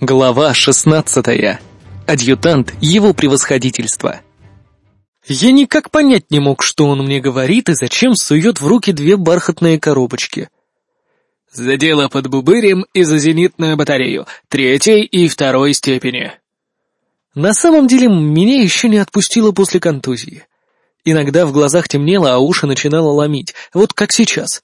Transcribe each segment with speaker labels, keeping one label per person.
Speaker 1: Глава шестнадцатая. Адъютант его превосходительства. Я никак понять не мог, что он мне говорит и зачем сует в руки две бархатные коробочки.
Speaker 2: За дело под Бубырем и за зенитную батарею, третьей и второй степени.
Speaker 1: На самом деле, меня еще не отпустило после контузии. Иногда в глазах темнело, а уши начинало ломить, вот как сейчас.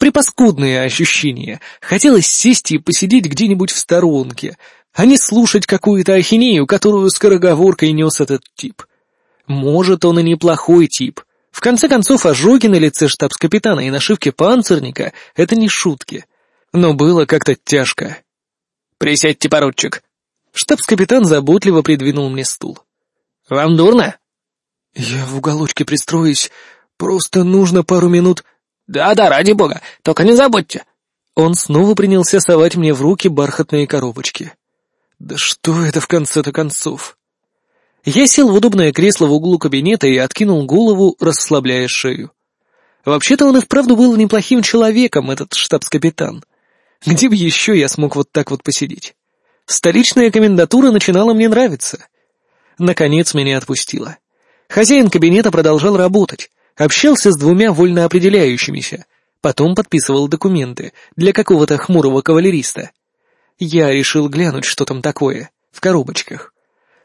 Speaker 1: Припаскудные ощущения. Хотелось сесть и посидеть где-нибудь в сторонке, а не слушать какую-то ахинею, которую скороговоркой нес этот тип. Может, он и неплохой тип. В конце концов, ожоги на лице штабс-капитана и нашивки панцирника — это не шутки. Но было как-то тяжко.
Speaker 2: «Присядьте, поручик».
Speaker 1: Штабс-капитан заботливо придвинул мне стул.
Speaker 2: «Вам дурно?»
Speaker 1: «Я в уголочке пристроюсь. Просто нужно пару минут...»
Speaker 2: «Да-да, ради бога, только не забудьте».
Speaker 1: Он снова принялся совать мне в руки бархатные коробочки. «Да что это в конце-то концов?» Я сел в удобное кресло в углу кабинета и откинул голову, расслабляя шею. Вообще-то он и вправду был неплохим человеком, этот штабс-капитан. Где бы еще я смог вот так вот посидеть? Столичная комендатура начинала мне нравиться. Наконец меня отпустила. Хозяин кабинета продолжал работать, Общался с двумя вольно определяющимися, потом подписывал документы для какого-то хмурого кавалериста. Я решил глянуть, что там такое, в коробочках.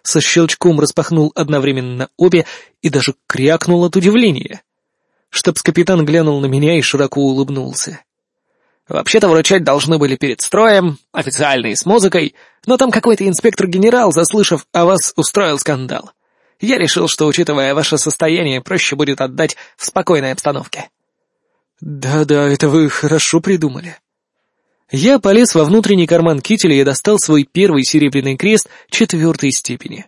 Speaker 1: Со щелчком распахнул одновременно обе и даже крякнул от удивления. Штабс-капитан глянул на меня и широко улыбнулся.
Speaker 2: «Вообще-то вручать должны были перед строем, официально и с музыкой, но там какой-то инспектор-генерал, заслышав о вас, устроил скандал. Я решил, что, учитывая ваше состояние, проще будет отдать в спокойной обстановке».
Speaker 1: «Да-да, это вы хорошо придумали». Я полез во внутренний карман кителя и достал свой первый серебряный крест четвертой степени.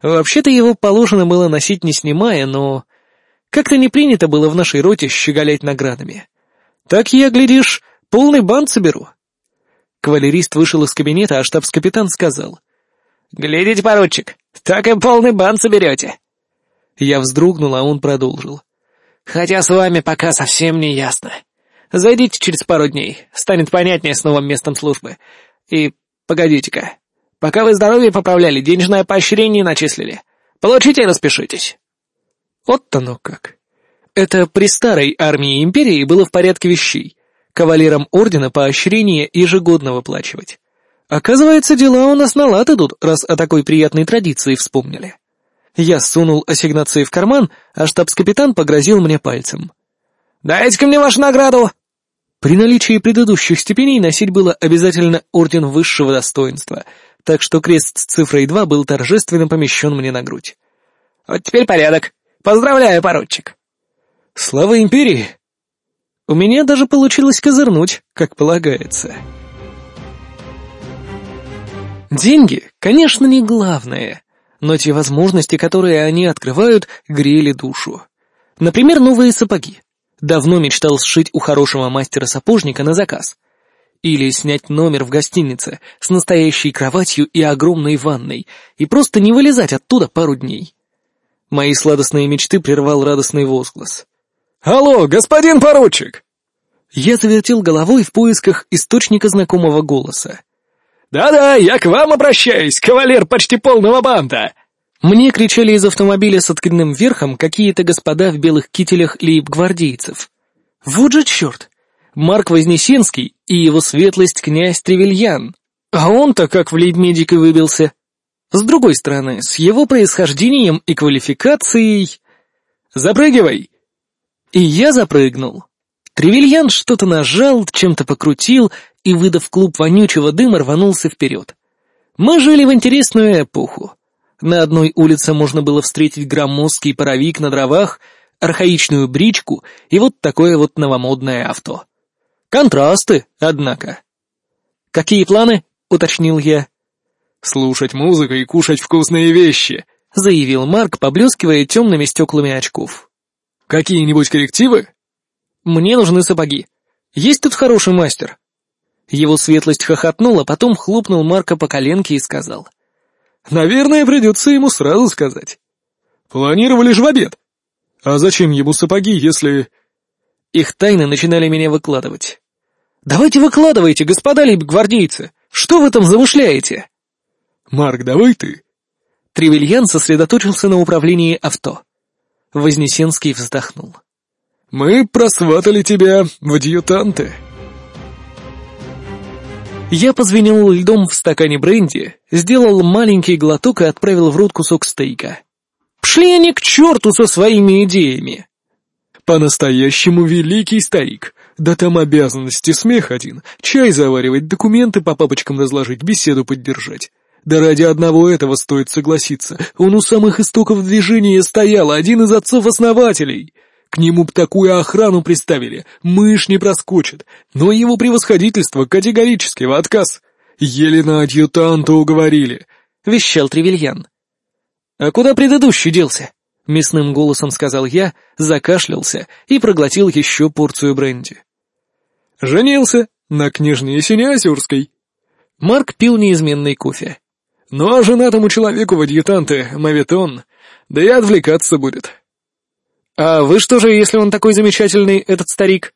Speaker 1: Вообще-то его положено было носить не снимая, но... Как-то не принято было в нашей роте щеголять наградами. Так я, глядишь, полный бант соберу. Кавалерист вышел из кабинета, а штабс-капитан сказал.
Speaker 2: «Глядите, поручик, так и полный бан соберете».
Speaker 1: Я вздрогнул, а он продолжил.
Speaker 2: «Хотя с вами пока совсем не ясно. Зайдите через пару дней, станет понятнее с новым местом службы. И погодите-ка, пока вы здоровье поправляли, денежное поощрение начислили. Получите и распишитесь».
Speaker 1: Вот оно как. Это при старой армии империи было в порядке вещей. Кавалерам ордена поощрение ежегодно выплачивать. Оказывается, дела у нас на лад идут, раз о такой приятной традиции вспомнили. Я сунул ассигнации в карман, а штабс-капитан погрозил мне пальцем.
Speaker 2: «Дайте-ка мне вашу награду!»
Speaker 1: При наличии предыдущих степеней носить было обязательно орден высшего достоинства, так что крест с цифрой 2 был торжественно помещен мне на грудь.
Speaker 2: «Вот теперь порядок. Поздравляю, поручик!»
Speaker 1: «Слава империи!» У меня даже получилось козырнуть, как полагается. Деньги, конечно, не главное, но те возможности, которые они открывают, грели душу. Например, новые сапоги. Давно мечтал сшить у хорошего мастера-сапожника на заказ. Или снять номер в гостинице с настоящей кроватью и огромной ванной, и просто не вылезать оттуда пару дней. Мои сладостные мечты прервал радостный возглас.
Speaker 2: «Алло, господин поручик!»
Speaker 1: Я завертел головой в поисках источника знакомого голоса.
Speaker 2: «Да-да, я к вам обращаюсь, кавалер почти полного банда!»
Speaker 1: Мне кричали из автомобиля с откидным верхом какие-то господа в белых кителях лейб-гвардейцев. Вот же черт! Марк Вознесенский и его светлость князь Тревельян. А он-то как в лейб-медик и выбился. С другой стороны, с его происхождением и квалификацией... «Запрыгивай!» И я запрыгнул. Тревельян что-то нажал, чем-то покрутил и, выдав клуб вонючего дыма, рванулся вперед. Мы жили в интересную эпоху. На одной улице можно было встретить громоздкий паровик на дровах, архаичную бричку и вот такое вот новомодное авто. Контрасты, однако. «Какие планы?» — уточнил я.
Speaker 2: «Слушать музыку и кушать вкусные вещи», —
Speaker 1: заявил Марк, поблескивая темными стеклами очков.
Speaker 2: «Какие-нибудь коррективы?»
Speaker 1: Мне нужны сапоги. Есть тут хороший мастер?» Его светлость хохотнул, а потом хлопнул Марка по коленке и сказал.
Speaker 2: «Наверное, придется ему сразу сказать. Планировали же в обед. А зачем ему сапоги, если...»
Speaker 1: Их тайны начинали меня выкладывать. «Давайте выкладывайте, господа либо гвардейцы. Что вы там замышляете?»
Speaker 3: «Марк, давай ты».
Speaker 1: Тревельян сосредоточился на управлении авто. Вознесенский вздохнул.
Speaker 3: «Мы просватали тебя в адъютанты».
Speaker 1: Я позвенел льдом в стакане бренди, сделал маленький глоток и отправил в рот кусок стейка. Пшли они к черту со своими идеями!
Speaker 3: По-настоящему великий старик. Да там обязанности смех один. Чай заваривать, документы по папочкам разложить, беседу поддержать. Да ради одного этого стоит согласиться. Он у самых истоков движения стоял, один из отцов-основателей. К нему б такую охрану приставили, мышь не проскочит. Но его превосходительство категорически в отказ. Еле на адъютанта уговорили, —
Speaker 1: вещал Тревельян. «А куда предыдущий делся?» — мясным голосом сказал я, закашлялся и проглотил еще порцию бренди.
Speaker 3: «Женился на княжне Синеозерской».
Speaker 1: Марк пил неизменный кофе.
Speaker 3: «Ну а женатому человеку в адъютанты мавитон, да и отвлекаться будет».
Speaker 1: «А вы что же, если он такой замечательный, этот старик?»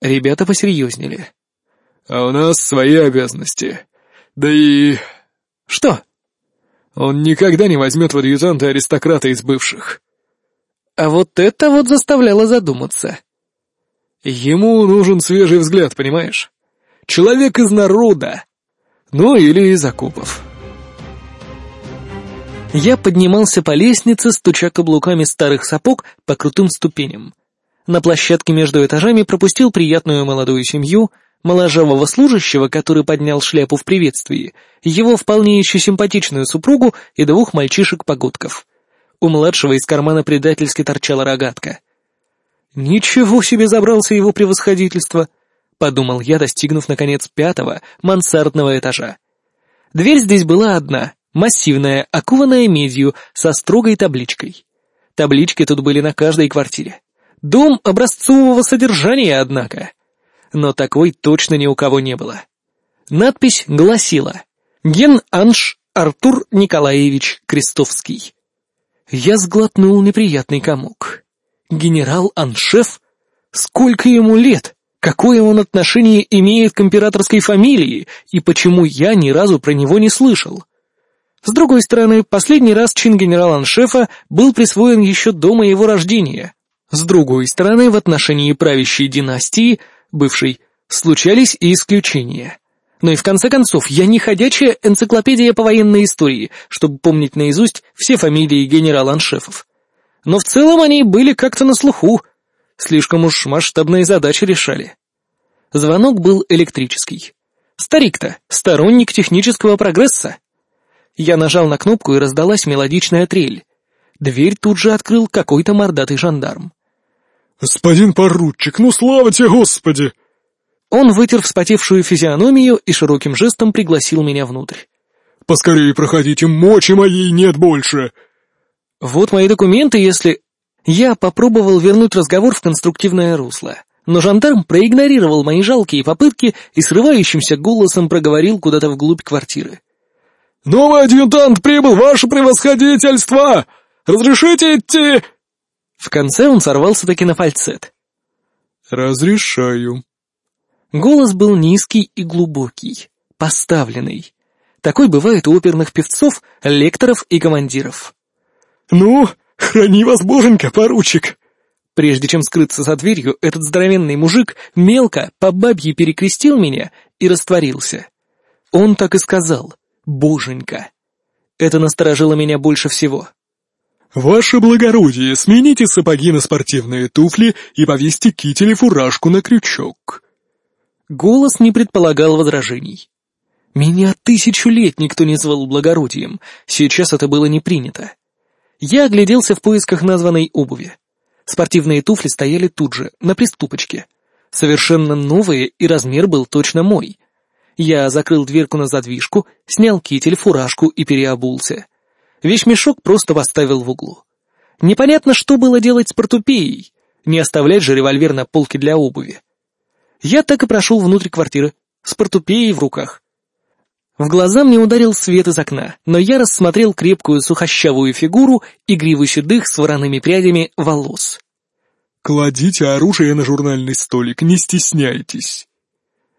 Speaker 1: Ребята посерьезнели.
Speaker 3: «А у нас свои обязанности. Да и...»
Speaker 1: «Что?»
Speaker 3: Он никогда не возьмет в адъютанты аристократа из бывших.
Speaker 1: А вот это вот заставляло задуматься.
Speaker 3: Ему нужен свежий взгляд, понимаешь? Человек из народа. Ну, или из окопов.
Speaker 1: Я поднимался по лестнице, стуча каблуками старых сапог по крутым ступеням. На площадке между этажами пропустил приятную молодую семью — моложавого служащего, который поднял шляпу в приветствии, его вполне еще симпатичную супругу и двух мальчишек-погодков. У младшего из кармана предательски торчала рогатка. «Ничего себе забрался его превосходительство!» — подумал я, достигнув, наконец, пятого мансардного этажа. Дверь здесь была одна, массивная, окованная медью, со строгой табличкой. Таблички тут были на каждой квартире. Дом образцового содержания, однако но такой точно ни у кого не было. Надпись гласила «Ген Анш Артур Николаевич Крестовский». Я сглотнул неприятный комок. Генерал Аншеф? Сколько ему лет? Какое он отношение имеет к императорской фамилии, и почему я ни разу про него не слышал? С другой стороны, последний раз чин генерала-аншефа был присвоен еще до моего рождения. С другой стороны, в отношении правящей династии бывший, случались и исключения. Но и в конце концов, я не ходячая энциклопедия по военной истории, чтобы помнить наизусть все фамилии генерал-аншефов. Но в целом они были как-то на слуху. Слишком уж масштабные задачи решали. Звонок был электрический. Старик-то, сторонник технического прогресса. Я нажал на кнопку и раздалась мелодичная трель. Дверь тут же открыл какой-то мордатый жандарм.
Speaker 3: «Господин поручик, ну слава тебе, Господи!»
Speaker 1: Он вытер вспотевшую физиономию и широким жестом пригласил меня внутрь.
Speaker 3: «Поскорее проходите, мочи моей нет больше!»
Speaker 1: «Вот мои документы, если...» Я попробовал вернуть разговор в конструктивное русло, но жандарм проигнорировал мои жалкие попытки и срывающимся голосом проговорил куда-то вглубь квартиры.
Speaker 3: «Новый адъютант прибыл, ваше превосходительство! Разрешите идти?»
Speaker 1: В конце он сорвался таки на фальцет.
Speaker 3: «Разрешаю».
Speaker 1: Голос был низкий и глубокий, поставленный. Такой бывает у оперных певцов, лекторов и командиров.
Speaker 3: «Ну, храни вас, боженька, поручик!»
Speaker 1: Прежде чем скрыться за дверью, этот здоровенный мужик мелко по бабье перекрестил меня и растворился. Он так и сказал «боженька». Это насторожило меня больше всего.
Speaker 3: «Ваше благородие, смените сапоги на спортивные туфли и повесьте китель и фуражку на крючок».
Speaker 1: Голос не предполагал возражений. Меня тысячу лет никто не звал благородием, сейчас это было не принято. Я огляделся в поисках названной обуви. Спортивные туфли стояли тут же, на приступочке. Совершенно новые, и размер был точно мой. Я закрыл дверку на задвижку, снял китель, фуражку и переобулся. Вещмешок просто поставил в углу. Непонятно, что было делать с портупеей, не оставлять же револьвер на полке для обуви. Я так и прошел внутрь квартиры, с портупеей в руках. В глаза мне ударил свет из окна, но я рассмотрел крепкую сухощавую фигуру и гриву седых с вороными прядями волос.
Speaker 3: «Кладите оружие на журнальный столик, не стесняйтесь».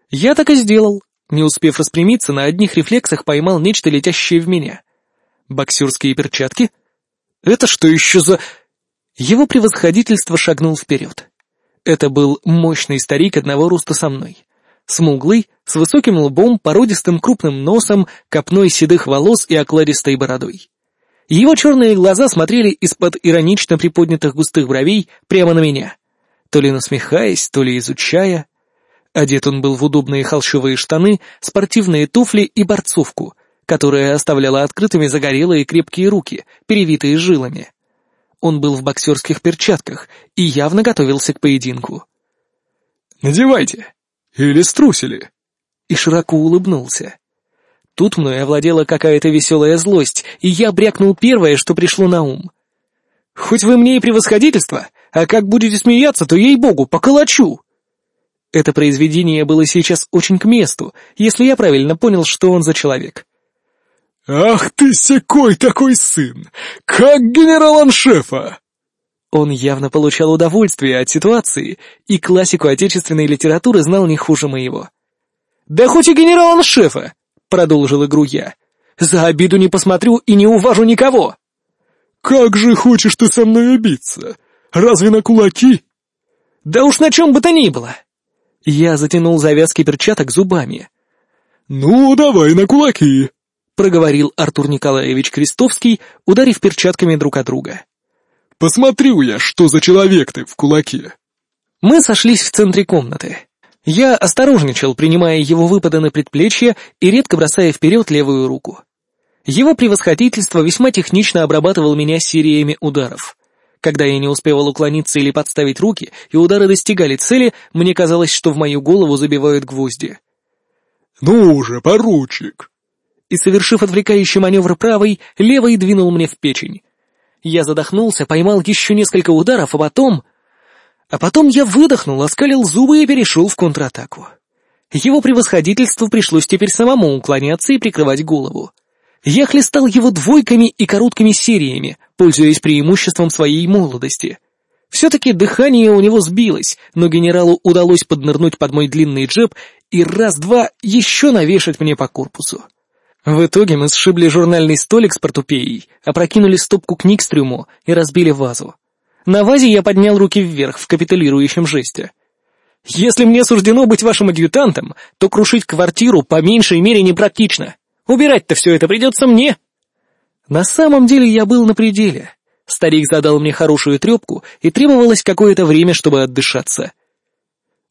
Speaker 1: Я так и сделал, Не успев распрямиться, на одних рефлексах поймал нечто летящее в меня. Боксерские перчатки? Это что еще за... Его превосходительство шагнул вперед. Это был мощный старик одного роста со мной. Смуглый, с высоким лбом, породистым крупным носом, копной седых волос и окладистой бородой. Его черные глаза смотрели из-под иронично приподнятых густых бровей прямо на меня, то ли насмехаясь, то ли изучая. Одет он был в удобные холщовые штаны, спортивные туфли и борцовку, которая оставляла открытыми загорелые крепкие руки, перевитые жилами. Он был в боксерских перчатках и явно готовился к поединку.
Speaker 3: «Надевайте! Или струсили!»
Speaker 1: И широко улыбнулся. Тут мной овладела какая-то веселая злость, и я брякнул первое, что пришло на ум. «Хоть вы мне и превосходительство, а как будете смеяться, то, ей-богу, поколочу!» Это произведение было сейчас очень к месту, если я правильно понял, что он за человек.
Speaker 3: «Ах ты секой такой сын! Как генерал-аншефа!»
Speaker 1: Он явно получал удовольствие от ситуации, и классику отечественной литературы знал не хуже моего. «Да хоть и генерал-аншефа! — продолжил игру я. «За обиду не посмотрю и не уважу никого!»
Speaker 3: «Как же хочешь ты со мной убиться? Разве на кулаки?»
Speaker 1: «Да уж на чем бы то ни было!» Я затянул завязки перчаток зубами.
Speaker 3: «Ну, давай на кулаки!»
Speaker 1: — проговорил Артур Николаевич Крестовский, ударив перчатками друг от друга.
Speaker 3: «Посмотрю я, что за человек ты в кулаке!»
Speaker 1: Мы сошлись в центре комнаты. Я осторожничал, принимая его выпады на предплечье и редко бросая вперед левую руку. Его превосходительство весьма технично обрабатывал меня сериями ударов. Когда я не успевал уклониться или подставить руки, и удары достигали цели, мне казалось, что в мою голову забивают гвозди.
Speaker 3: «Ну уже, поручик!»
Speaker 1: И, совершив отвлекающий маневр правой, левой двинул мне в печень. Я задохнулся, поймал еще несколько ударов, а потом... А потом я выдохнул, оскалил зубы и перешел в контратаку. Его превосходительству пришлось теперь самому уклоняться и прикрывать голову. Я хлестал его двойками и короткими сериями, пользуясь преимуществом своей молодости. Все-таки дыхание у него сбилось, но генералу удалось поднырнуть под мой длинный джеб и раз-два еще навешать мне по корпусу. В итоге мы сшибли журнальный столик с портупеей, опрокинули стопку книг с трюмо и разбили вазу. На вазе я поднял руки вверх в капитулирующем жесте. «Если мне суждено быть вашим адъютантом, то крушить квартиру по меньшей мере непрактично. Убирать-то все это придется мне». На самом деле я был на пределе. Старик задал мне хорошую трепку, и требовалось какое-то время, чтобы отдышаться.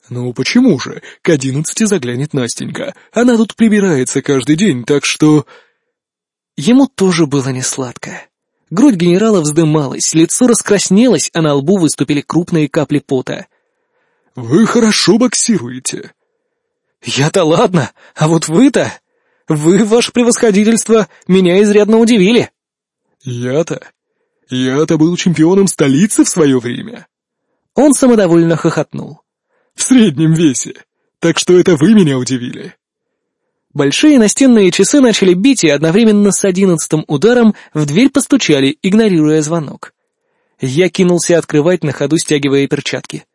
Speaker 3: «Ну почему же? К одиннадцати заглянет Настенька. Она тут прибирается каждый день, так что...»
Speaker 1: Ему тоже было несладко. Грудь генерала вздымалась, лицо раскраснелось, а на лбу выступили крупные капли пота.
Speaker 3: «Вы хорошо боксируете».
Speaker 1: «Я-то ладно, а вот вы-то... Вы, ваше превосходительство, меня изрядно удивили».
Speaker 3: «Я-то... Я-то был чемпионом столицы в свое время».
Speaker 1: Он самодовольно хохотнул.
Speaker 3: «В среднем весе. Так что это вы меня удивили».
Speaker 1: Большие настенные часы начали бить, и одновременно с одиннадцатым ударом в дверь постучали, игнорируя звонок. Я кинулся открывать, на ходу стягивая перчатки.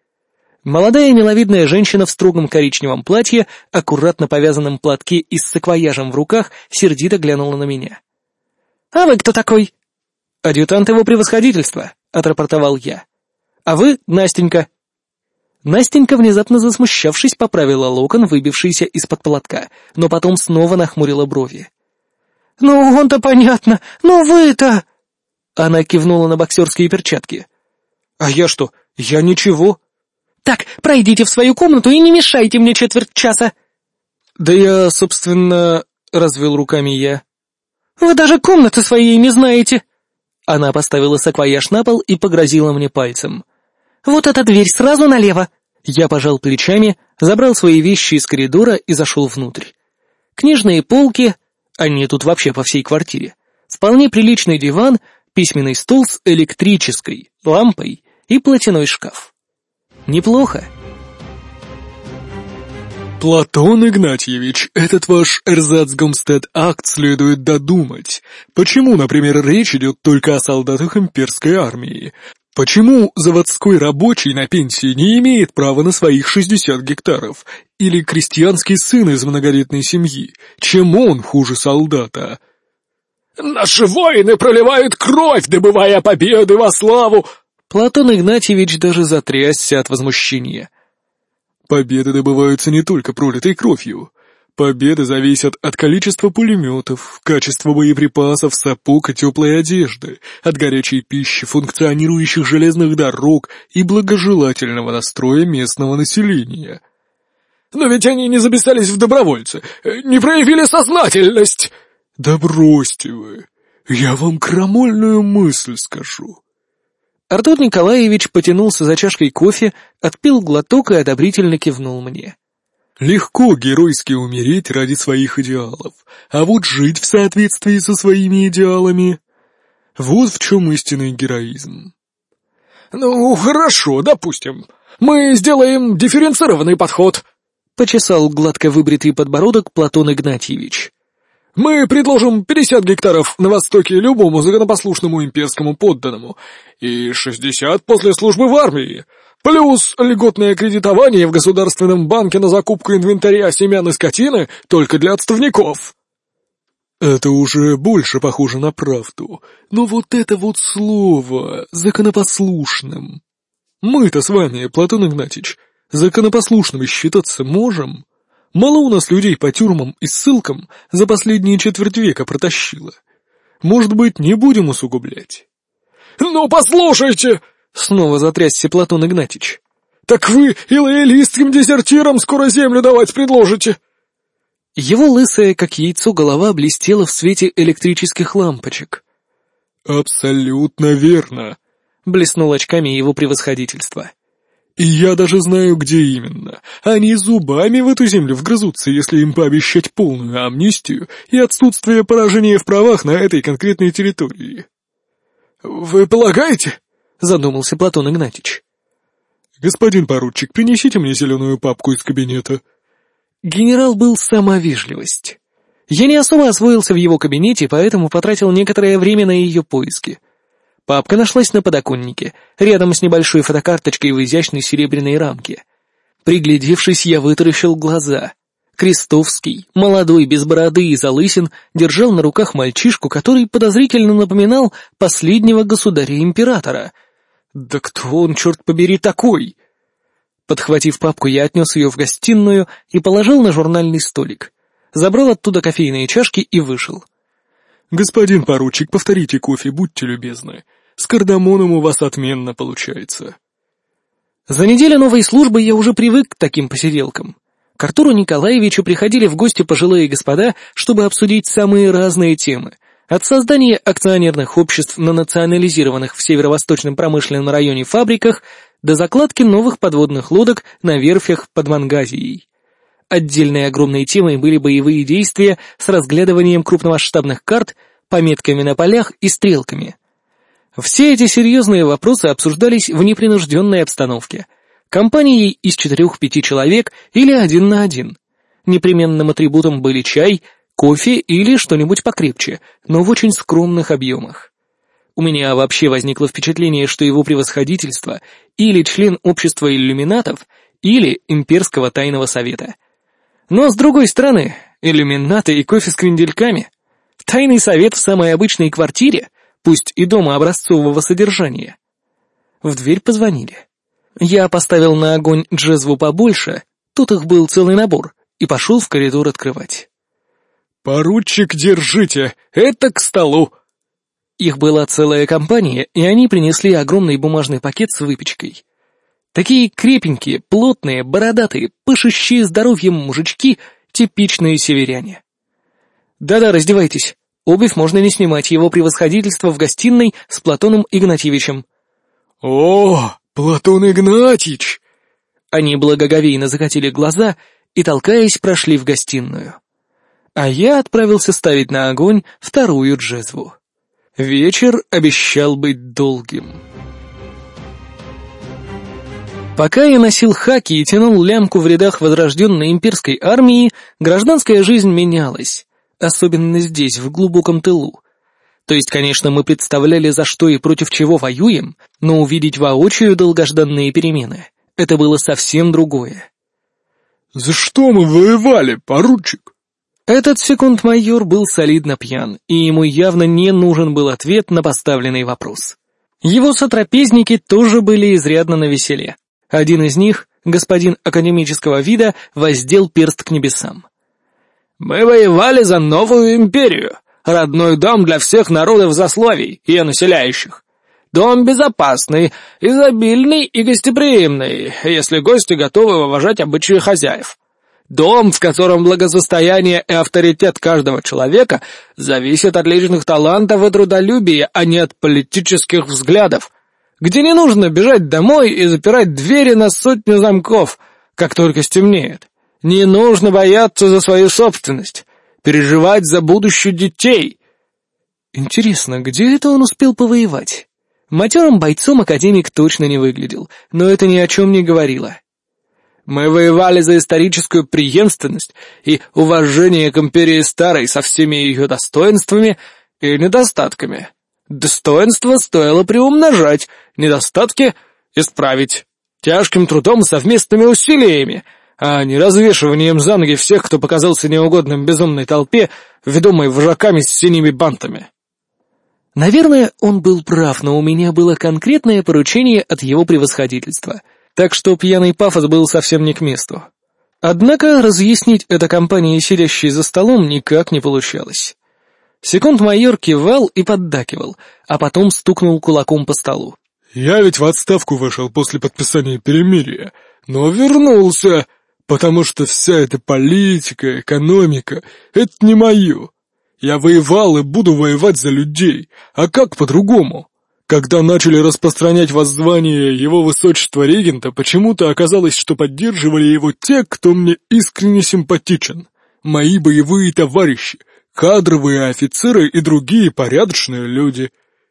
Speaker 1: Молодая миловидная женщина в строгом коричневом платье, аккуратно повязанном платке и с саквояжем в руках, сердито глянула на меня. «А вы кто такой?» «Адъютант его превосходительства», — отрапортовал я. «А вы, Настенька?» Настенька, внезапно засмущавшись, поправила локон, выбившийся из-под платка, но потом снова нахмурила брови. «Ну, он-то понятно, но вы-то...» Она кивнула на боксерские перчатки. «А я что? Я ничего». «Так, пройдите в свою комнату и не мешайте мне четверть часа». «Да я, собственно...» — развел руками я. «Вы даже комнаты своей не знаете». Она поставила саквояж на пол и погрозила мне пальцем. «Вот эта дверь сразу налево!» Я пожал плечами, забрал свои вещи из коридора и зашел внутрь. Книжные полки, они тут вообще по всей квартире, вполне приличный диван, письменный стол с электрической лампой и платяной шкаф. Неплохо.
Speaker 3: «Платон Игнатьевич, этот ваш эрзацгомстед-акт следует додумать. Почему, например, речь идет только о солдатах имперской армии? Почему заводской рабочий на пенсии не имеет права на своих 60 гектаров? Или крестьянский сын из многодетной семьи? Чем он хуже солдата?
Speaker 4: «Наши воины проливают кровь, добывая победы во славу!»
Speaker 1: Платон Игнатьевич даже затрясся от возмущения.
Speaker 3: «Победы добываются не только пролитой кровью. Победы зависят от количества пулеметов, качества боеприпасов, сапог и теплой одежды, от горячей пищи, функционирующих железных дорог и благожелательного настроя местного населения.
Speaker 4: «Но ведь они не записались в добровольцы, не проявили сознательность!»
Speaker 3: «Да бросьте вы! Я вам крамольную мысль скажу!»
Speaker 1: Артур Николаевич потянулся за чашкой кофе, отпил глоток и одобрительно кивнул мне.
Speaker 3: Легко геройски умереть ради своих идеалов, а вот жить в соответствии со своими идеалами — вот в чем истинный героизм.
Speaker 4: «Ну, хорошо, допустим. Мы сделаем дифференцированный подход», — почесал гладко выбритый подбородок Платон Игнатьевич. Мы предложим 50 гектаров на востоке любому законопослушному имперскому подданному и 60 после службы в армии, плюс льготное кредитование в Государственном банке на закупку инвентаря семян и скотины только для отставников.
Speaker 3: Это уже больше похоже на правду, но вот это вот слово «законопослушным». Мы-то с вами, Платон Игнатьич, законопослушными считаться можем? Мало у нас людей по тюрьмам и ссылкам за последние четверть века протащило. Может быть, не будем усугублять?
Speaker 4: «Ну, послушайте!» — снова затрясся Платон Игнатьич. «Так вы и лоялистским дезертирам скоро землю давать предложите!»
Speaker 1: Его лысая, как яйцо, голова блестела в свете электрических лампочек.
Speaker 3: «Абсолютно верно», —
Speaker 1: блеснул очками его превосходительство.
Speaker 3: И я даже знаю, где именно. Они зубами в эту землю вгрызутся, если им пообещать полную амнистию и отсутствие поражения в правах на этой конкретной территории.
Speaker 4: «Вы полагаете?»
Speaker 1: — задумался Платон Игнатьич.
Speaker 3: «Господин поручик, принесите мне зеленую папку из кабинета».
Speaker 1: Генерал был сама вежливость. Я не особо освоился в его кабинете, поэтому потратил некоторое время на ее поиски — Папка нашлась на подоконнике, рядом с небольшой фотокарточкой в изящной серебряной рамке. Приглядевшись, я вытаращил глаза. Крестовский, молодой, без бороды и залысин, держал на руках мальчишку, который подозрительно напоминал последнего государя-императора. «Да кто он, черт побери, такой?» Подхватив папку, я отнес ее в гостиную и положил на журнальный столик. Забрал оттуда кофейные чашки и вышел.
Speaker 3: «Господин поручик, повторите кофе, будьте любезны. С кардамоном у вас отменно получается.
Speaker 1: За неделю новой службы я уже привык к таким посиделкам. К Артуру Николаевичу приходили в гости пожилые господа, чтобы обсудить самые разные темы. От создания акционерных обществ на национализированных в северо-восточном промышленном районе фабриках до закладки новых подводных лодок на верфях под Мангазией. Отдельной огромной темой были боевые действия с разглядыванием крупномасштабных карт, пометками на полях и стрелками. Все эти серьезные вопросы обсуждались в непринужденной обстановке. Компанией из четырех-пяти человек или один на один. Непременным атрибутом были чай, кофе или что-нибудь покрепче, но в очень скромных объемах. У меня вообще возникло впечатление, что его превосходительство или член общества иллюминатов, или имперского тайного совета. Но, с другой стороны, иллюминаты и кофе с крендельками. Тайный совет в самой обычной квартире — пусть и дома образцового содержания. В дверь позвонили. Я поставил на огонь джезву побольше, тут их был целый набор, и пошел в коридор открывать.
Speaker 4: «Поручик, держите! Это к столу!»
Speaker 1: Их была целая компания, и они принесли огромный бумажный пакет с выпечкой. Такие крепенькие, плотные, бородатые, пышущие здоровьем мужички, типичные северяне. «Да-да, раздевайтесь. Обувь можно не снимать, его превосходительство в гостиной с Платоном Игнатьевичем.
Speaker 4: «О, Платон Игнатьич!»
Speaker 1: Они благоговейно закатили глаза и, толкаясь, прошли в гостиную. А я отправился ставить на огонь вторую джезву. Вечер обещал быть долгим. Пока я носил хаки и тянул лямку в рядах возрожденной имперской армии, гражданская жизнь менялась особенно здесь, в глубоком тылу. То есть, конечно, мы представляли, за что и против чего воюем, но увидеть воочию долгожданные перемены — это было совсем другое.
Speaker 3: «За что мы воевали, поручик?»
Speaker 1: Этот секунд-майор был солидно пьян, и ему явно не нужен был ответ на поставленный вопрос. Его сотрапезники тоже были изрядно навеселе. Один из них, господин академического вида, воздел перст к небесам.
Speaker 2: «Мы воевали за новую империю, родной дом для всех народов засловий, ее населяющих. Дом безопасный, изобильный и гостеприимный, если гости готовы уважать обычаи хозяев. Дом, в котором благосостояние и авторитет каждого человека зависят от личных талантов и трудолюбия, а не от политических взглядов. Где не нужно бежать домой и запирать двери на сотню замков, как только стемнеет. Не нужно бояться за свою собственность, переживать за будущее детей.
Speaker 1: Интересно, где это он успел повоевать? Матерым бойцом академик точно не выглядел, но это ни о чем не говорило.
Speaker 2: Мы воевали за историческую преемственность и уважение к империи старой со всеми ее достоинствами и недостатками. Достоинства стоило приумножать, недостатки — исправить. Тяжким трудом совместными усилиями, а не развешиванием за ноги всех, кто показался неугодным безумной толпе, ведомой вожаками с синими бантами.
Speaker 1: Наверное, он был прав, но у меня было конкретное поручение от его превосходительства, так что пьяный пафос был совсем не к месту. Однако разъяснить это компании, сидящей за столом, никак не получалось. Секунд-майор кивал и поддакивал, а потом стукнул кулаком по столу.
Speaker 3: «Я ведь в отставку вышел после подписания перемирия, но вернулся, потому что вся эта политика, экономика — это не мое. Я воевал и буду воевать за людей, а как по-другому? Когда начали распространять воззвание его высочества регента, почему-то оказалось, что поддерживали его те, кто мне искренне симпатичен. Мои боевые товарищи, кадровые офицеры и другие порядочные люди.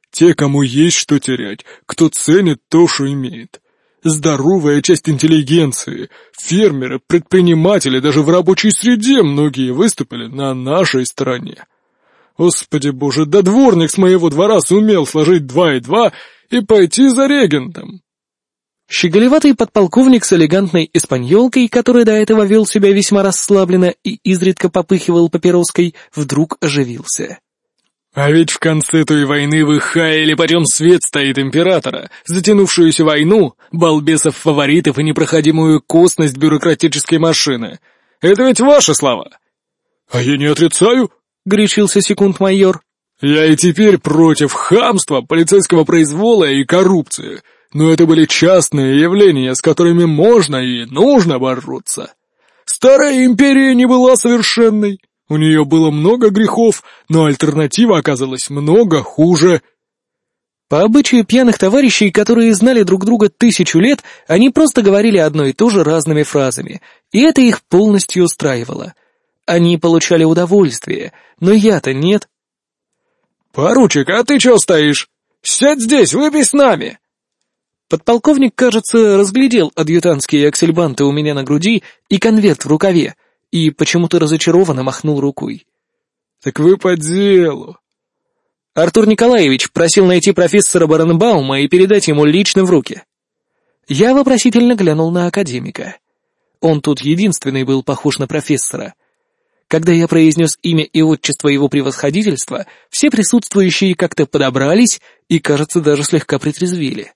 Speaker 3: Те, кому есть что терять, кто ценит то, что имеет. Здоровая часть интеллигенции, фермеры, предприниматели, даже в рабочей среде многие выступили на нашей стороне. Господи боже, да дворник с моего двора сумел сложить два и два и пойти за регентом.
Speaker 1: Щеголеватый подполковник с элегантной испаньолкой, который до этого вел себя весьма расслабленно и изредка попыхивал папироской, вдруг оживился.
Speaker 3: А ведь в конце той войны вы хаяли, почем свет стоит императора, затянувшуюся войну, балбесов-фаворитов и непроходимую косность бюрократической машины. Это ведь ваши слова. А я не отрицаю, горячился секунд-майор. «Я и теперь против хамства, полицейского произвола и коррупции, но это были частные явления, с которыми можно и нужно бороться. Старая империя не была совершенной, у нее было много грехов, но альтернатива оказалась много хуже».
Speaker 1: По обычаю пьяных товарищей, которые знали друг друга тысячу лет, они просто говорили одно и то же разными фразами, и это их полностью устраивало — они получали удовольствие, но я-то нет.
Speaker 2: «Поручик, а ты чего стоишь? Сядь здесь, выпей с нами!»
Speaker 1: Подполковник, кажется, разглядел адъютантские аксельбанты у меня на груди и конверт в рукаве, и почему-то разочарованно махнул рукой.
Speaker 3: «Так вы по делу!»
Speaker 1: Артур Николаевич просил найти профессора Баренбаума и передать ему лично в руки. Я вопросительно глянул на академика. Он тут единственный был похож на профессора — когда я произнес имя и отчество его превосходительства, все присутствующие как-то подобрались и, кажется, даже слегка притрезвели.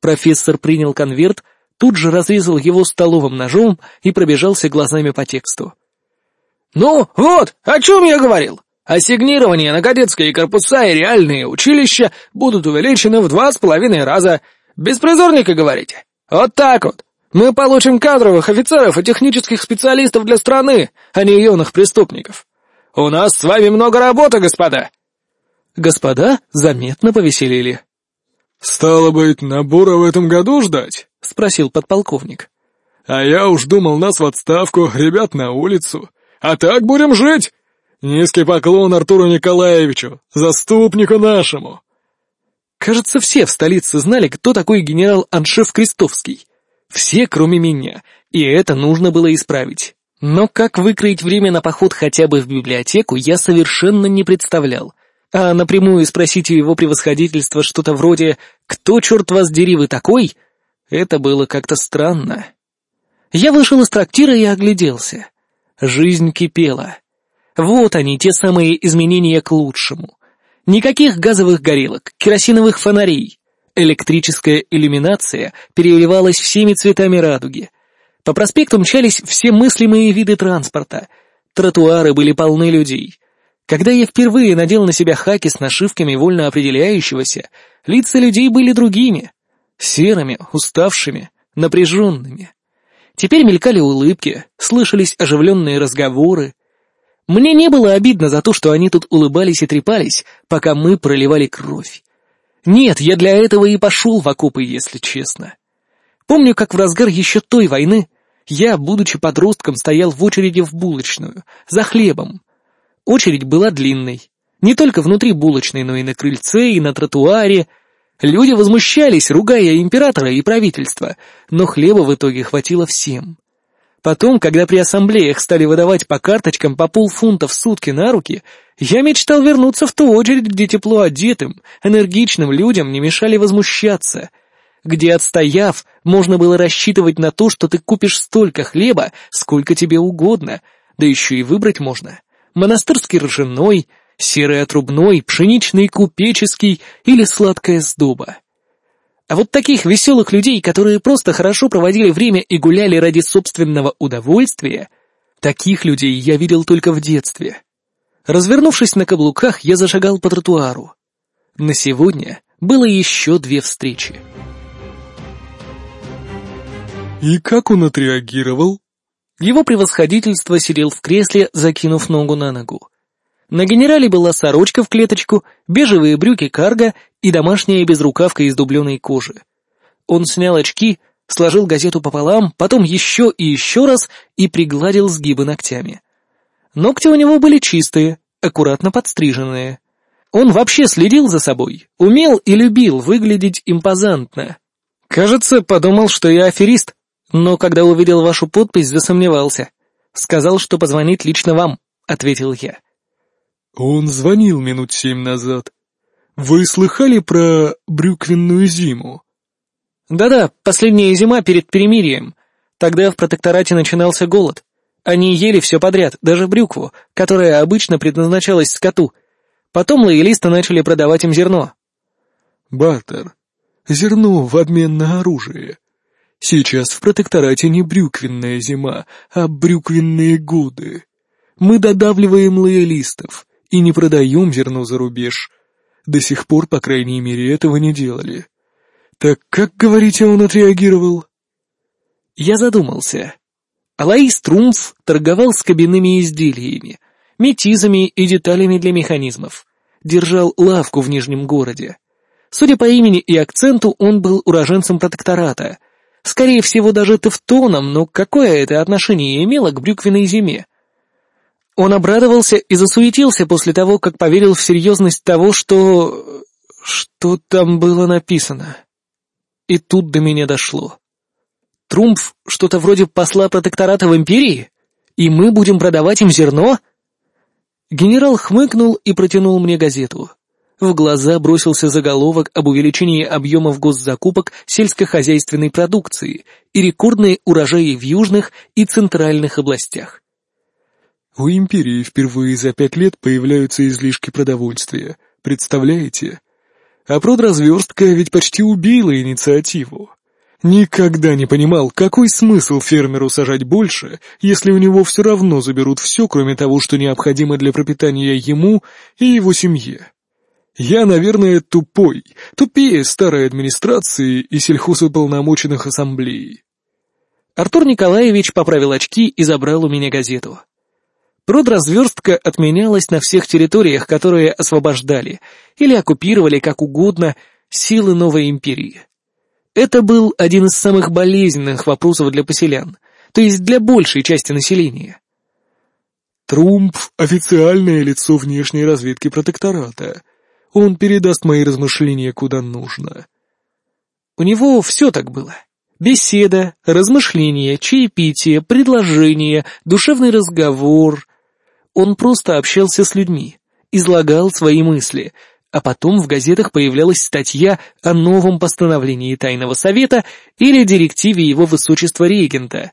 Speaker 1: Профессор принял конверт, тут же разрезал его столовым ножом и пробежался глазами по тексту.
Speaker 2: «Ну, вот, о чем я говорил! Ассигнирование на кадетские корпуса и реальные училища будут увеличены в два с половиной раза. Беспризорника, говорите? Вот так вот. Мы получим кадровых офицеров и технических специалистов для страны, а не юных преступников. У нас с вами много работы, господа!»
Speaker 1: Господа заметно повеселили.
Speaker 3: «Стало быть, набора в этом году ждать?»
Speaker 1: — спросил подполковник.
Speaker 3: «А я уж думал нас в отставку, ребят на улицу. А так будем жить! Низкий поклон Артуру Николаевичу, заступнику нашему!»
Speaker 1: Кажется, все в столице знали, кто такой генерал-аншеф Крестовский. Все, кроме меня, и это нужно было исправить. Но как выкроить время на поход хотя бы в библиотеку, я совершенно не представлял. А напрямую спросить у его превосходительства что-то вроде «Кто, черт вас дери, вы такой?» Это было как-то странно. Я вышел из трактира и огляделся. Жизнь кипела. Вот они, те самые изменения к лучшему. Никаких газовых горелок, керосиновых фонарей. Электрическая иллюминация переливалась всеми цветами радуги. По проспекту мчались все мыслимые виды транспорта. Тротуары были полны людей. Когда я впервые надел на себя хаки с нашивками вольно определяющегося, лица людей были другими. Серыми, уставшими, напряженными. Теперь мелькали улыбки, слышались оживленные разговоры. Мне не было обидно за то, что они тут улыбались и трепались, пока мы проливали кровь. Нет, я для этого и пошел в окопы, если честно. Помню, как в разгар еще той войны я, будучи подростком, стоял в очереди в булочную, за хлебом. Очередь была длинной. Не только внутри булочной, но и на крыльце, и на тротуаре, Люди возмущались, ругая императора и правительство, но хлеба в итоге хватило всем. Потом, когда при ассамблеях стали выдавать по карточкам по полфунта в сутки на руки, я мечтал вернуться в ту очередь, где тепло одетым, энергичным людям не мешали возмущаться, где, отстояв, можно было рассчитывать на то, что ты купишь столько хлеба, сколько тебе угодно, да еще и выбрать можно. Монастырский ржаной, серый отрубной, пшеничный купеческий или сладкая сдоба. А вот таких веселых людей, которые просто хорошо проводили время и гуляли ради собственного удовольствия, таких людей я видел только в детстве. Развернувшись на каблуках, я зашагал по тротуару. На сегодня было еще две встречи.
Speaker 3: «И как он отреагировал?»
Speaker 1: Его превосходительство сидел в кресле, закинув ногу на ногу. На генерале была сорочка в клеточку, бежевые брюки карго и домашняя безрукавка из дубленой кожи. Он снял очки, сложил газету пополам, потом еще и еще раз и пригладил сгибы ногтями. Ногти у него были чистые, аккуратно подстриженные. Он вообще следил за собой, умел и любил выглядеть импозантно. Кажется, подумал, что я аферист, но когда увидел вашу подпись, засомневался. Сказал, что позвонит лично вам, ответил я.
Speaker 3: «Он звонил минут семь назад. Вы слыхали про брюквенную зиму?»
Speaker 1: «Да-да, последняя зима перед перемирием. Тогда в протекторате начинался голод. Они ели все подряд, даже брюкву, которая обычно предназначалась скоту. Потом лоялисты начали продавать им зерно».
Speaker 3: «Бартер, зерно в обмен на оружие. Сейчас в протекторате не брюквенная зима, а брюквенные годы. Мы додавливаем лоялистов, и не продаем зерно за рубеж. До сих пор, по крайней мере, этого не делали. Так как, говорите, он отреагировал?
Speaker 1: Я задумался. Алаис Трумф торговал с кабинными изделиями, метизами и деталями для механизмов. Держал лавку в Нижнем городе. Судя по имени и акценту, он был уроженцем протектората. Скорее всего, даже тевтоном, но какое это отношение имело к брюквенной зиме? Он обрадовался и засуетился после того, как поверил в серьезность того, что... что там было написано. И тут до меня дошло. Трумф что-то вроде посла протектората в империи? И мы будем продавать им зерно? Генерал хмыкнул и протянул мне газету. В глаза бросился заголовок об увеличении объемов госзакупок сельскохозяйственной продукции и рекордные урожаи в южных и центральных областях.
Speaker 3: У империи впервые за пять лет появляются излишки продовольствия. Представляете? А продразверстка ведь почти убила инициативу. Никогда не понимал, какой смысл фермеру сажать больше, если у него все равно заберут все, кроме того, что необходимо для пропитания ему и его семье. Я, наверное, тупой, тупее старой администрации и сельхозуполномоченных ассамблей.
Speaker 1: Артур Николаевич поправил очки и забрал у меня газету. Продразверстка отменялась на всех территориях, которые освобождали или оккупировали как угодно силы новой империи. Это был один из самых болезненных вопросов для поселян, то есть для большей части населения.
Speaker 3: Трумп — официальное лицо внешней разведки протектората. Он передаст мои размышления куда нужно.
Speaker 1: У него все так было. Беседа, размышления, чаепитие, предложение, душевный разговор — он просто общался с людьми, излагал свои мысли, а потом в газетах появлялась статья о новом постановлении Тайного Совета или директиве его высочества регента.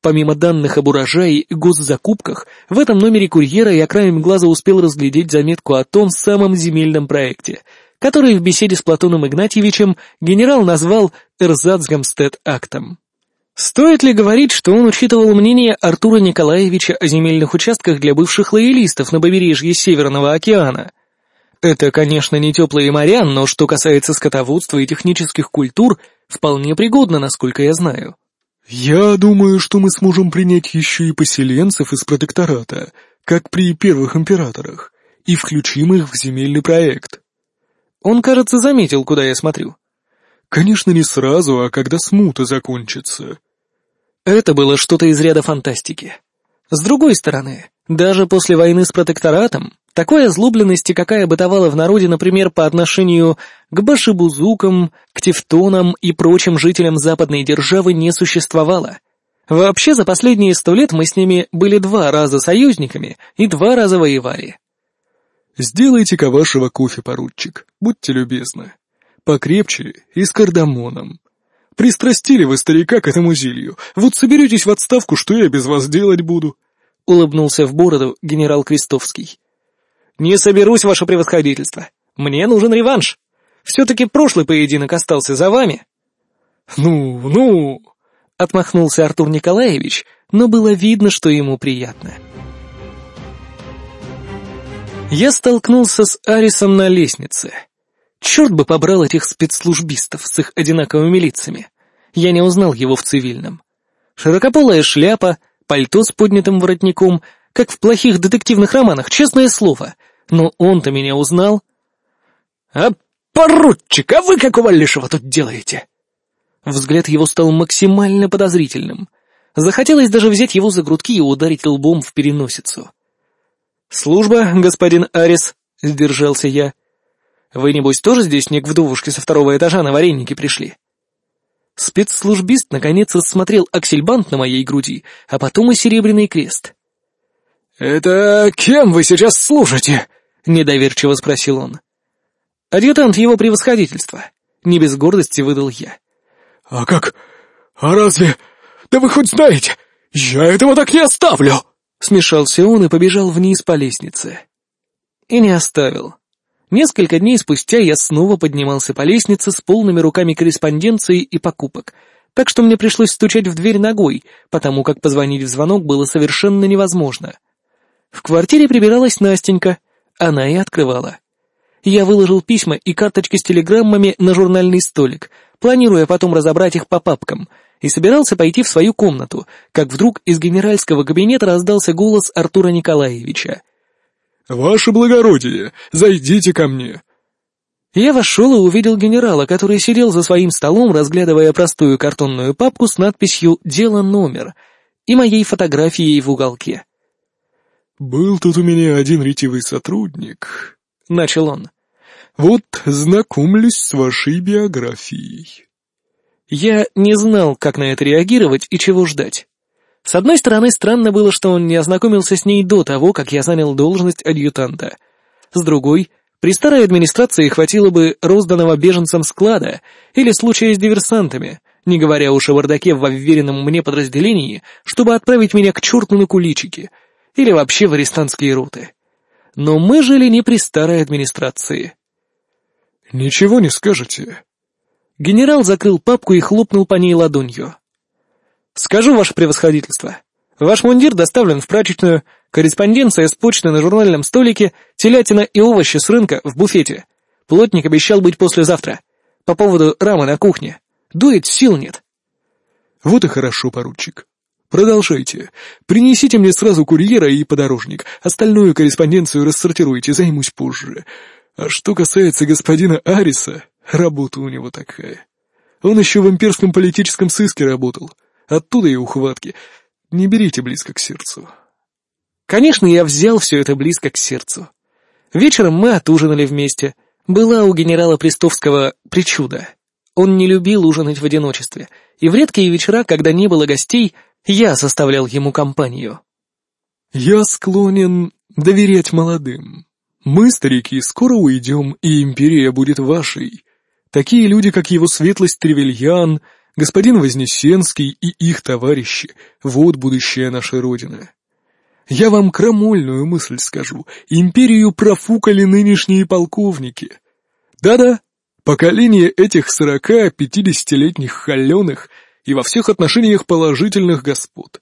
Speaker 1: Помимо данных об урожае и госзакупках, в этом номере курьера я краем глаза успел разглядеть заметку о том самом земельном проекте, который в беседе с Платоном Игнатьевичем генерал назвал Эрзацгамстед-актом. Стоит ли говорить, что он учитывал мнение Артура Николаевича о земельных участках для бывших лоялистов на побережье Северного океана? Это, конечно, не теплые моря, но что касается скотоводства и технических культур, вполне пригодно, насколько я знаю.
Speaker 3: «Я думаю, что мы сможем принять еще и поселенцев из протектората, как при первых императорах, и включим их в земельный проект».
Speaker 1: Он, кажется, заметил, куда я смотрю.
Speaker 3: «Конечно, не сразу, а когда смута закончится».
Speaker 1: Это было что-то из ряда фантастики. С другой стороны, даже после войны с протекторатом, такой озлобленности, какая бытовала в народе, например, по отношению к башибузукам, к тевтонам и прочим жителям западной державы, не существовало. Вообще, за последние сто лет мы с ними были два раза союзниками и два раза воевали.
Speaker 3: «Сделайте-ка вашего кофе, поручик, будьте любезны. Покрепче и с кардамоном. Пристрастили вы старика к этому зелью. Вот соберетесь в отставку, что я без вас делать буду?»
Speaker 1: Улыбнулся в бороду генерал Крестовский. «Не соберусь, ваше превосходительство. Мне нужен реванш. Все-таки прошлый поединок остался за вами».
Speaker 3: «Ну, ну...»
Speaker 1: — отмахнулся Артур Николаевич, но было видно, что ему приятно. Я столкнулся с Арисом на лестнице. Черт бы побрал этих спецслужбистов с их одинаковыми лицами. Я не узнал его в цивильном. Широкополая шляпа, пальто с поднятым воротником, как в плохих детективных романах, честное слово. Но он-то меня узнал. «А, поручик, а вы какого лишего тут делаете?» Взгляд его стал максимально подозрительным. Захотелось даже взять его за грудки и ударить лбом в переносицу. «Служба, господин Арис», — сдержался я. Вы, небось, тоже здесь не к вдовушке со второго этажа на вареники пришли?» Спецслужбист наконец рассмотрел аксельбант на моей груди, а потом и серебряный крест.
Speaker 4: «Это кем вы сейчас служите?» — недоверчиво спросил он.
Speaker 1: «Адъютант его превосходительства», — не без гордости выдал я.
Speaker 4: «А как? А разве? Да вы хоть знаете, я этого так не оставлю!»
Speaker 1: Смешался он и побежал вниз по лестнице. И не оставил. Несколько дней спустя я снова поднимался по лестнице с полными руками корреспонденции и покупок, так что мне пришлось стучать в дверь ногой, потому как позвонить в звонок было совершенно невозможно. В квартире прибиралась Настенька, она и открывала. Я выложил письма и карточки с телеграммами на журнальный столик, планируя потом разобрать их по папкам, и собирался пойти в свою комнату, как вдруг из генеральского кабинета раздался голос Артура Николаевича.
Speaker 3: «Ваше благородие, зайдите ко мне!»
Speaker 1: Я вошел и увидел генерала, который сидел за своим столом, разглядывая простую картонную папку с надписью «Дело номер» и моей фотографией в уголке.
Speaker 3: «Был тут у меня один ретивый сотрудник», —
Speaker 1: начал он.
Speaker 3: «Вот, знакомлюсь с вашей биографией».
Speaker 1: Я не знал, как на это реагировать и чего ждать. С одной стороны, странно было, что он не ознакомился с ней до того, как я занял должность адъютанта. С другой, при старой администрации хватило бы розданного беженцам склада или случая с диверсантами, не говоря уж о вардаке в уверенном мне подразделении, чтобы отправить меня к черту на куличики или вообще в арестантские роты. Но мы жили не при старой администрации.
Speaker 3: «Ничего не скажете?»
Speaker 1: Генерал закрыл папку и хлопнул по ней ладонью. «Скажу, ваше превосходительство. Ваш мундир доставлен в прачечную, корреспонденция с почты на журнальном столике, телятина и овощи с рынка в буфете. Плотник обещал быть послезавтра. По поводу рамы на кухне. Дует, сил нет».
Speaker 3: «Вот и хорошо, поручик. Продолжайте. Принесите мне сразу курьера и подорожник. Остальную корреспонденцию рассортируйте, займусь позже. А что касается господина Ариса, работа у него такая. Он еще в имперском политическом сыске работал». Оттуда и ухватки. Не берите близко к сердцу.
Speaker 1: Конечно, я взял все это близко к сердцу. Вечером мы отужинали вместе. Была у генерала Престовского причуда. Он не любил ужинать в одиночестве, и в редкие вечера, когда не было гостей, я составлял ему компанию.
Speaker 3: «Я склонен доверять молодым», Мы, старики, скоро уйдем, и империя будет вашей. Такие люди, как его светлость Тревельян, господин Вознесенский и их товарищи, вот будущее нашей Родины. Я вам крамольную мысль скажу. Империю профукали нынешние полковники. Да-да, поколение этих сорока-пятидесятилетних холеных и во всех отношениях положительных господ.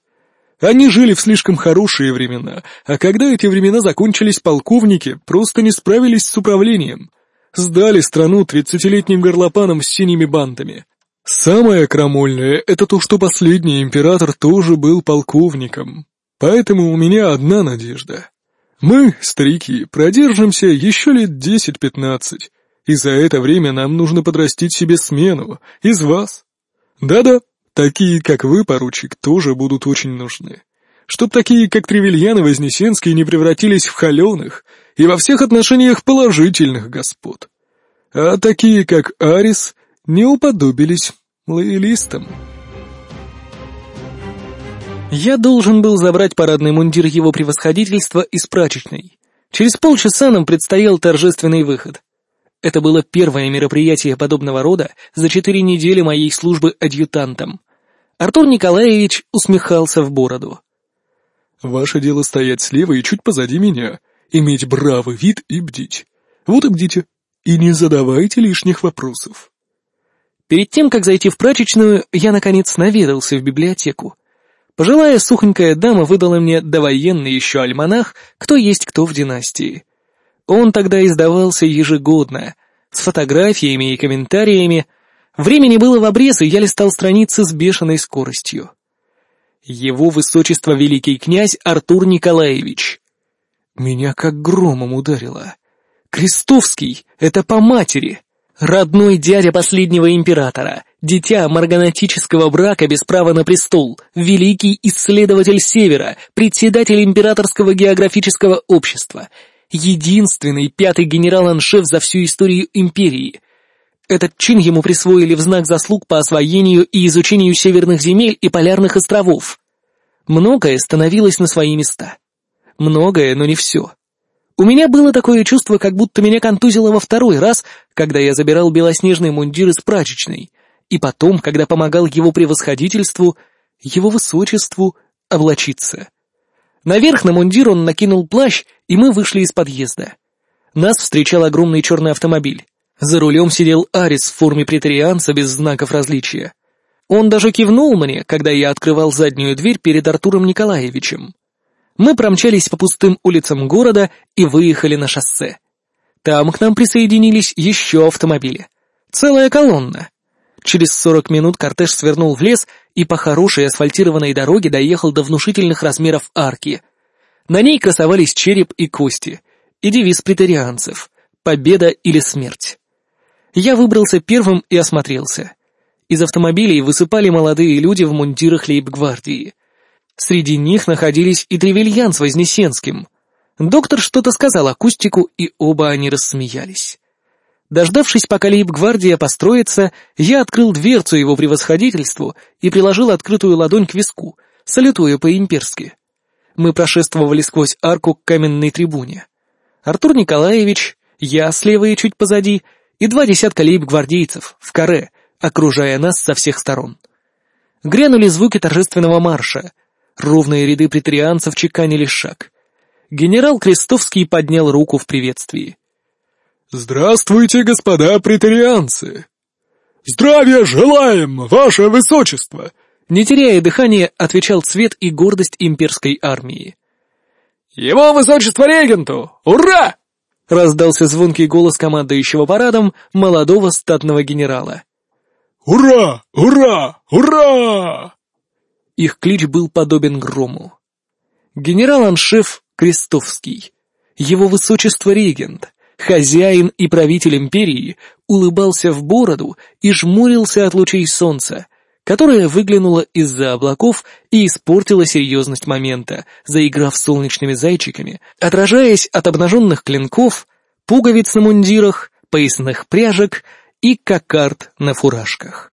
Speaker 3: Они жили в слишком хорошие времена, а когда эти времена закончились, полковники просто не справились с управлением. Сдали страну тридцатилетним горлопанам с синими бантами. Самое крамольное — это то, что последний император тоже был полковником. Поэтому у меня одна надежда. Мы, старики, продержимся еще лет десять-пятнадцать, и за это время нам нужно подрастить себе смену из вас. Да-да, такие, как вы, поручик, тоже будут очень нужны. Чтоб такие, как Тревельян и Вознесенский, не превратились в холеных и во всех отношениях положительных господ. А такие, как Арис, не уподобились лоялистам.
Speaker 1: Я должен был забрать парадный мундир его превосходительства из прачечной. Через полчаса нам предстоял торжественный выход. Это было первое мероприятие подобного рода за четыре недели моей службы адъютантом. Артур Николаевич усмехался в бороду.
Speaker 3: «Ваше дело стоять слева и чуть позади меня, иметь бравый вид и бдить. Вот и бдите, и не задавайте лишних вопросов».
Speaker 1: Перед тем, как зайти в прачечную, я, наконец, наведался в библиотеку. Пожилая сухонькая дама выдала мне довоенный еще альманах «Кто есть кто в династии». Он тогда издавался ежегодно, с фотографиями и комментариями. Времени было в обрез, и я листал страницы с бешеной скоростью. Его высочество великий князь Артур Николаевич. Меня как громом ударило. Крестовский — это по матери. Родной дядя последнего императора, дитя марганатического брака без права на престол, великий исследователь Севера, председатель Императорского географического общества, единственный пятый генерал-аншеф за всю историю империи. Этот чин ему присвоили в знак заслуг по освоению и изучению северных земель и полярных островов. Многое становилось на свои места. Многое, но не все. У меня было такое чувство, как будто меня контузило во второй раз, когда я забирал белоснежный мундир из прачечной, и потом, когда помогал его превосходительству, его высочеству, облачиться. Наверх на мундир он накинул плащ, и мы вышли из подъезда. Нас встречал огромный черный автомобиль. За рулем сидел Арис в форме претарианца без знаков различия. Он даже кивнул мне, когда я открывал заднюю дверь перед Артуром Николаевичем. Мы промчались по пустым улицам города и выехали на шоссе. Там к нам присоединились еще автомобили. Целая колонна. Через сорок минут кортеж свернул в лес и по хорошей асфальтированной дороге доехал до внушительных размеров арки. На ней красовались череп и кости, и девиз претерианцев «Победа или смерть». Я выбрался первым и осмотрелся. Из автомобилей высыпали молодые люди в мундирах лейб-гвардии. Среди них находились и Тревельян с Вознесенским. Доктор что-то сказал акустику, и оба они рассмеялись. Дождавшись, пока лейб-гвардия построится, я открыл дверцу его превосходительству и приложил открытую ладонь к виску, салютуя по-имперски. Мы прошествовали сквозь арку к каменной трибуне. Артур Николаевич, я слева и чуть позади, и два десятка лейб-гвардейцев в каре, окружая нас со всех сторон. Грянули звуки торжественного марша — Ровные ряды претарианцев чеканили шаг. Генерал Крестовский поднял руку в приветствии.
Speaker 3: «Здравствуйте, господа претарианцы!» «Здравия желаем, ваше высочество!»
Speaker 1: Не теряя дыхания, отвечал цвет и гордость имперской армии.
Speaker 4: «Его высочество регенту! Ура!»
Speaker 1: Раздался звонкий голос командующего парадом молодого статного генерала.
Speaker 3: «Ура! Ура! Ура!»
Speaker 1: Их клич был подобен грому. Генерал-аншеф Крестовский, его высочество регент, хозяин и правитель империи, улыбался в бороду и жмурился от лучей солнца, которое выглянуло из-за облаков и испортило серьезность момента, заиграв солнечными зайчиками, отражаясь от обнаженных клинков, пуговиц на мундирах, поясных пряжек и кокард на фуражках.